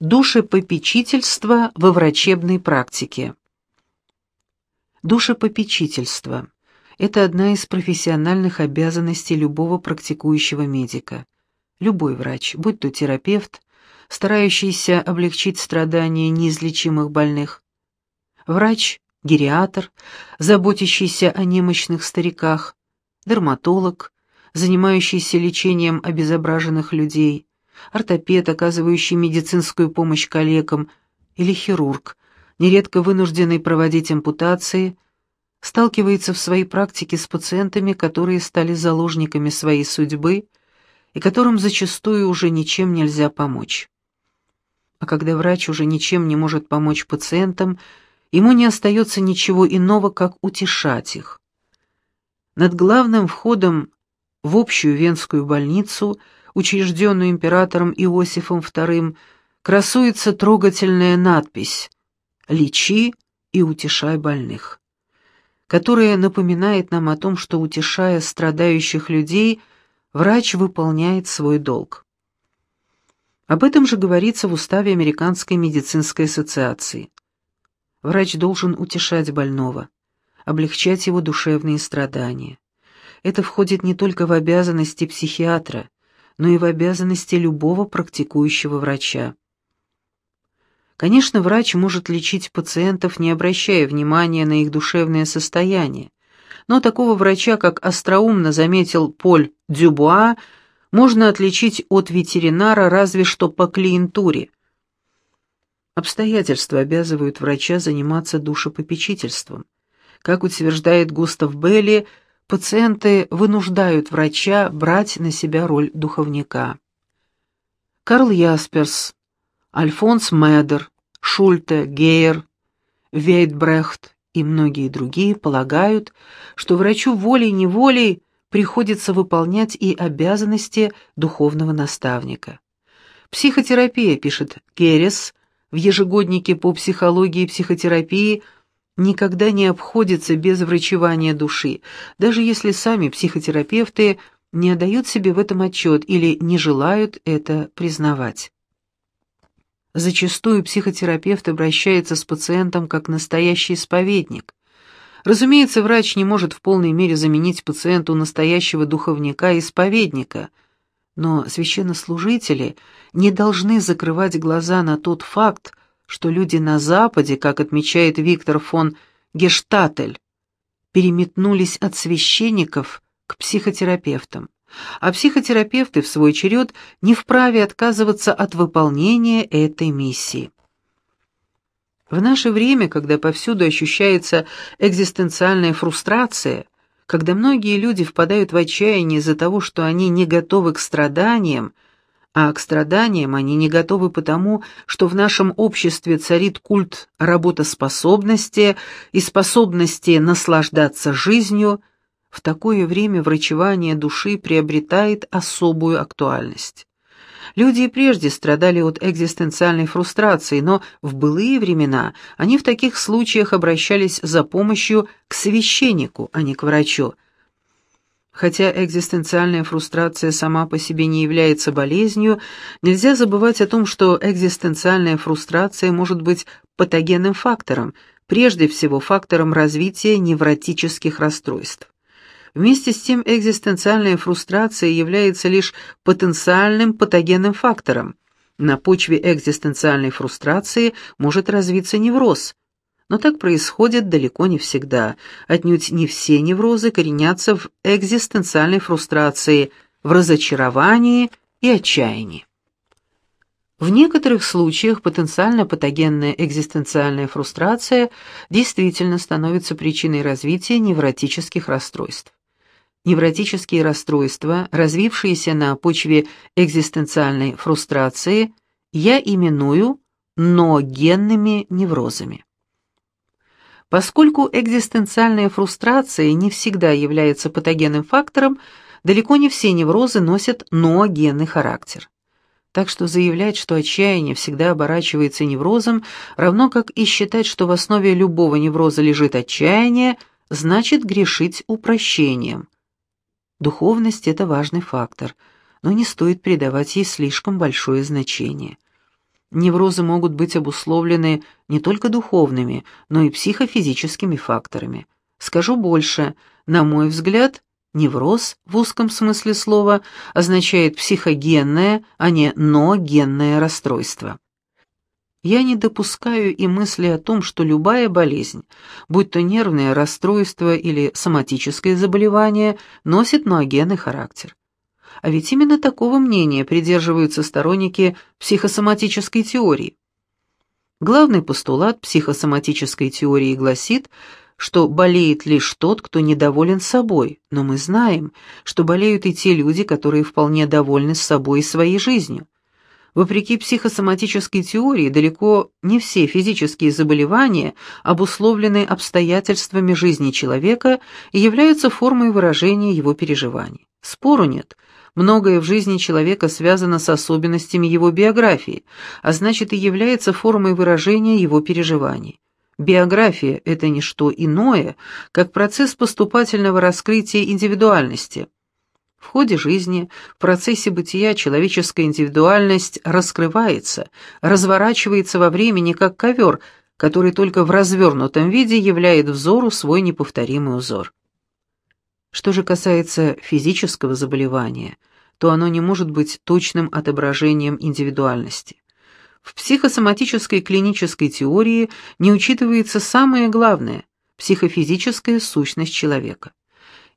Душепопечительство во врачебной практике. Душепопечительство – это одна из профессиональных обязанностей любого практикующего медика. Любой врач, будь то терапевт, старающийся облегчить страдания неизлечимых больных, врач, гериатр, заботящийся о немощных стариках, дерматолог, занимающийся лечением обезображенных людей, ортопед, оказывающий медицинскую помощь коллегам, или хирург, нередко вынужденный проводить ампутации, сталкивается в своей практике с пациентами, которые стали заложниками своей судьбы и которым зачастую уже ничем нельзя помочь. А когда врач уже ничем не может помочь пациентам, ему не остается ничего иного, как утешать их. Над главным входом в общую венскую больницу – учрежденную императором Иосифом II, красуется трогательная надпись «Лечи и утешай больных», которая напоминает нам о том, что, утешая страдающих людей, врач выполняет свой долг. Об этом же говорится в уставе Американской медицинской ассоциации. Врач должен утешать больного, облегчать его душевные страдания. Это входит не только в обязанности психиатра, но и в обязанности любого практикующего врача. Конечно, врач может лечить пациентов, не обращая внимания на их душевное состояние, но такого врача, как остроумно заметил Поль Дюбуа, можно отличить от ветеринара разве что по клиентуре. Обстоятельства обязывают врача заниматься душепопечительством. Как утверждает Густав Белли, пациенты вынуждают врача брать на себя роль духовника. Карл Ясперс, Альфонс Медер, Шульте, Гейер, Вейтбрехт и многие другие полагают, что врачу волей-неволей приходится выполнять и обязанности духовного наставника. Психотерапия, пишет Геррис, в ежегоднике по психологии и психотерапии – никогда не обходится без врачевания души, даже если сами психотерапевты не отдают себе в этом отчет или не желают это признавать. Зачастую психотерапевт обращается с пациентом как настоящий исповедник. Разумеется, врач не может в полной мере заменить пациенту настоящего духовника и исповедника, но священнослужители не должны закрывать глаза на тот факт, что люди на Западе, как отмечает Виктор фон Гештатель, переметнулись от священников к психотерапевтам, а психотерапевты, в свой черед, не вправе отказываться от выполнения этой миссии. В наше время, когда повсюду ощущается экзистенциальная фрустрация, когда многие люди впадают в отчаяние из-за того, что они не готовы к страданиям, а к страданиям они не готовы потому, что в нашем обществе царит культ работоспособности и способности наслаждаться жизнью, в такое время врачевание души приобретает особую актуальность. Люди и прежде страдали от экзистенциальной фрустрации, но в былые времена они в таких случаях обращались за помощью к священнику, а не к врачу, Хотя экзистенциальная фрустрация сама по себе не является болезнью, нельзя забывать о том, что экзистенциальная фрустрация может быть патогенным фактором, прежде всего фактором развития невротических расстройств. Вместе с тем экзистенциальная фрустрация является лишь потенциальным патогенным фактором. На почве экзистенциальной фрустрации может развиться невроз, но так происходит далеко не всегда. Отнюдь не все неврозы коренятся в экзистенциальной фрустрации, в разочаровании и отчаянии. В некоторых случаях потенциально патогенная экзистенциальная фрустрация действительно становится причиной развития невротических расстройств. Невротические расстройства, развившиеся на почве экзистенциальной фрустрации, я именую ноогенными неврозами. Поскольку экзистенциальная фрустрация не всегда является патогенным фактором, далеко не все неврозы носят ноогенный характер. Так что заявлять, что отчаяние всегда оборачивается неврозом, равно как и считать, что в основе любого невроза лежит отчаяние, значит грешить упрощением. Духовность – это важный фактор, но не стоит придавать ей слишком большое значение. Неврозы могут быть обусловлены не только духовными, но и психофизическими факторами. Скажу больше, на мой взгляд, невроз в узком смысле слова означает психогенное, а не ноогенное расстройство. Я не допускаю и мысли о том, что любая болезнь, будь то нервное расстройство или соматическое заболевание, носит ноогенный характер. А ведь именно такого мнения придерживаются сторонники психосоматической теории. Главный постулат психосоматической теории гласит, что болеет лишь тот, кто недоволен собой, но мы знаем, что болеют и те люди, которые вполне довольны собой и своей жизнью. Вопреки психосоматической теории, далеко не все физические заболевания обусловлены обстоятельствами жизни человека и являются формой выражения его переживаний. Спору нет – Многое в жизни человека связано с особенностями его биографии, а значит и является формой выражения его переживаний. Биография – это не что иное, как процесс поступательного раскрытия индивидуальности. В ходе жизни, в процессе бытия человеческая индивидуальность раскрывается, разворачивается во времени как ковер, который только в развернутом виде являет взору свой неповторимый узор. Что же касается физического заболевания, то оно не может быть точным отображением индивидуальности. В психосоматической клинической теории не учитывается самое главное – психофизическая сущность человека.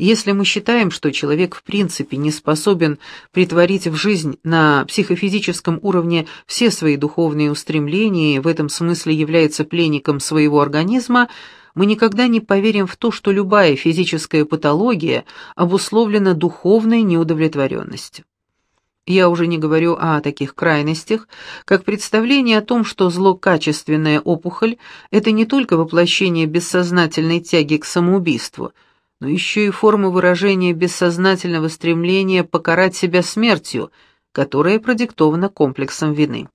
Если мы считаем, что человек в принципе не способен притворить в жизнь на психофизическом уровне все свои духовные устремления и в этом смысле является пленником своего организма, мы никогда не поверим в то, что любая физическая патология обусловлена духовной неудовлетворенностью. Я уже не говорю о таких крайностях, как представление о том, что злокачественная опухоль – это не только воплощение бессознательной тяги к самоубийству, но еще и форма выражения бессознательного стремления покарать себя смертью, которая продиктована комплексом вины.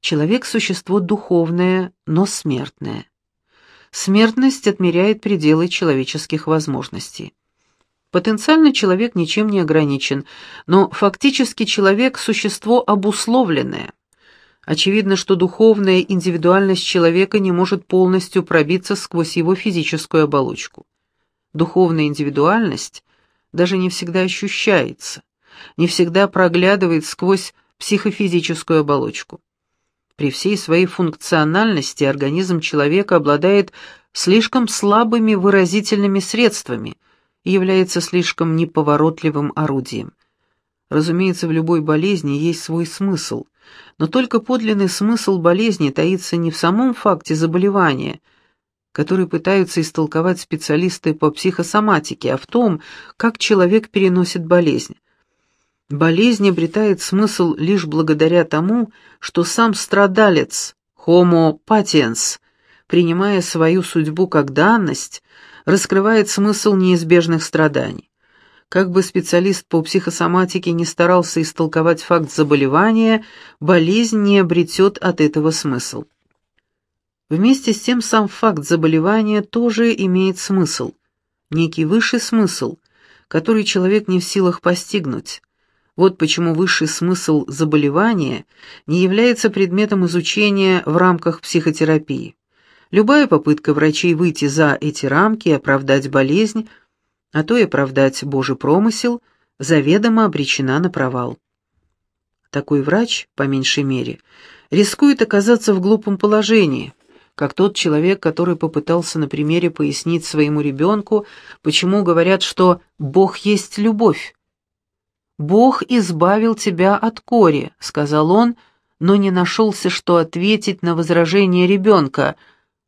Человек – существо духовное, но смертное смертность отмеряет пределы человеческих возможностей. Потенциально человек ничем не ограничен, но фактически человек – существо обусловленное. Очевидно, что духовная индивидуальность человека не может полностью пробиться сквозь его физическую оболочку. Духовная индивидуальность даже не всегда ощущается, не всегда проглядывает сквозь психофизическую оболочку. При всей своей функциональности организм человека обладает слишком слабыми выразительными средствами и является слишком неповоротливым орудием. Разумеется, в любой болезни есть свой смысл, но только подлинный смысл болезни таится не в самом факте заболевания, который пытаются истолковать специалисты по психосоматике, а в том, как человек переносит болезнь. Болезнь обретает смысл лишь благодаря тому, что сам страдалец, homo patiens, принимая свою судьбу как данность, раскрывает смысл неизбежных страданий. Как бы специалист по психосоматике не старался истолковать факт заболевания, болезнь не обретет от этого смысл. Вместе с тем сам факт заболевания тоже имеет смысл, некий высший смысл, который человек не в силах постигнуть, вот почему высший смысл заболевания не является предметом изучения в рамках психотерапии. Любая попытка врачей выйти за эти рамки и оправдать болезнь, а то и оправдать Божий промысел, заведомо обречена на провал. Такой врач, по меньшей мере, рискует оказаться в глупом положении, как тот человек, который попытался на примере пояснить своему ребенку, почему говорят, что «Бог есть любовь», «Бог избавил тебя от кори», — сказал он, но не нашелся, что ответить на возражение ребенка.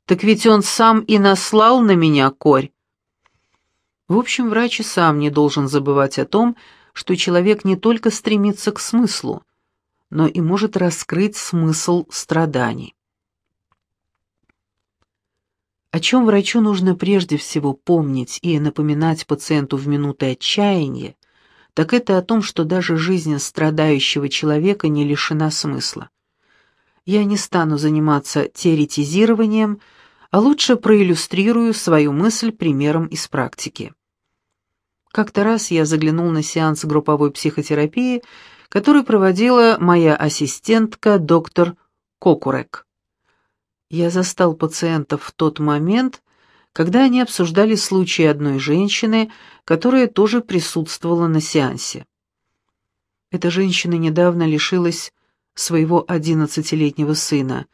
«Так ведь он сам и наслал на меня корь». В общем, врач и сам не должен забывать о том, что человек не только стремится к смыслу, но и может раскрыть смысл страданий. О чем врачу нужно прежде всего помнить и напоминать пациенту в минуты отчаяния, так это о том, что даже жизнь страдающего человека не лишена смысла. Я не стану заниматься теоретизированием, а лучше проиллюстрирую свою мысль примером из практики. Как-то раз я заглянул на сеанс групповой психотерапии, который проводила моя ассистентка доктор Кокурек. Я застал пациентов в тот момент, когда они обсуждали случай одной женщины, которая тоже присутствовала на сеансе. Эта женщина недавно лишилась своего одиннадцатилетнего сына,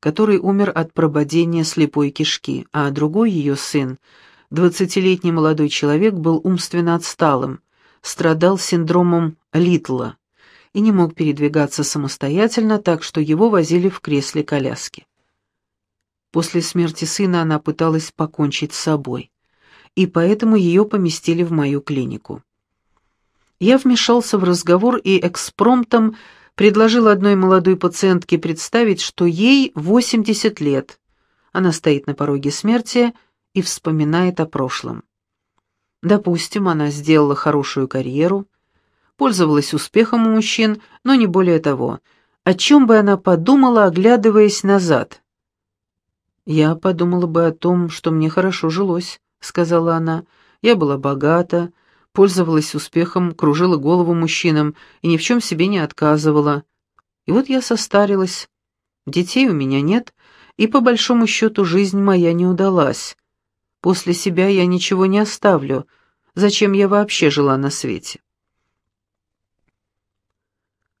который умер от прободения слепой кишки, а другой ее сын, двадцатилетний молодой человек, был умственно отсталым, страдал синдромом Литла и не мог передвигаться самостоятельно, так что его возили в кресле коляски. После смерти сына она пыталась покончить с собой, и поэтому ее поместили в мою клинику. Я вмешался в разговор и экспромтом предложил одной молодой пациентке представить, что ей 80 лет. Она стоит на пороге смерти и вспоминает о прошлом. Допустим, она сделала хорошую карьеру, пользовалась успехом у мужчин, но не более того. О чем бы она подумала, оглядываясь назад? «Я подумала бы о том, что мне хорошо жилось», — сказала она. «Я была богата, пользовалась успехом, кружила голову мужчинам и ни в чем себе не отказывала. И вот я состарилась. Детей у меня нет, и по большому счету жизнь моя не удалась. После себя я ничего не оставлю. Зачем я вообще жила на свете?»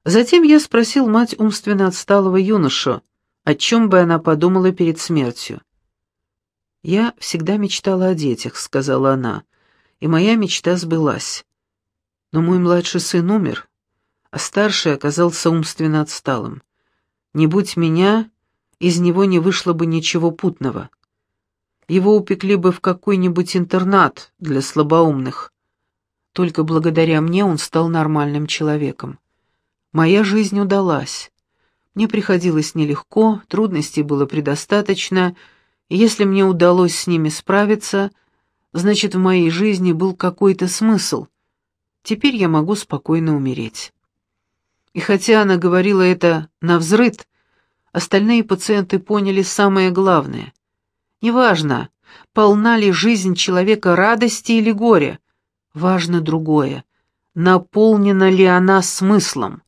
Затем я спросил мать умственно отсталого юношу, о чем бы она подумала перед смертью. «Я всегда мечтала о детях», — сказала она, — «и моя мечта сбылась. Но мой младший сын умер, а старший оказался умственно отсталым. Не будь меня, из него не вышло бы ничего путного. Его упекли бы в какой-нибудь интернат для слабоумных. Только благодаря мне он стал нормальным человеком. Моя жизнь удалась. Мне приходилось нелегко, трудностей было предостаточно, и если мне удалось с ними справиться, значит, в моей жизни был какой-то смысл. Теперь я могу спокойно умереть. И хотя она говорила это навзрыд, остальные пациенты поняли самое главное. Неважно, полна ли жизнь человека радости или горя, важно другое, наполнена ли она смыслом.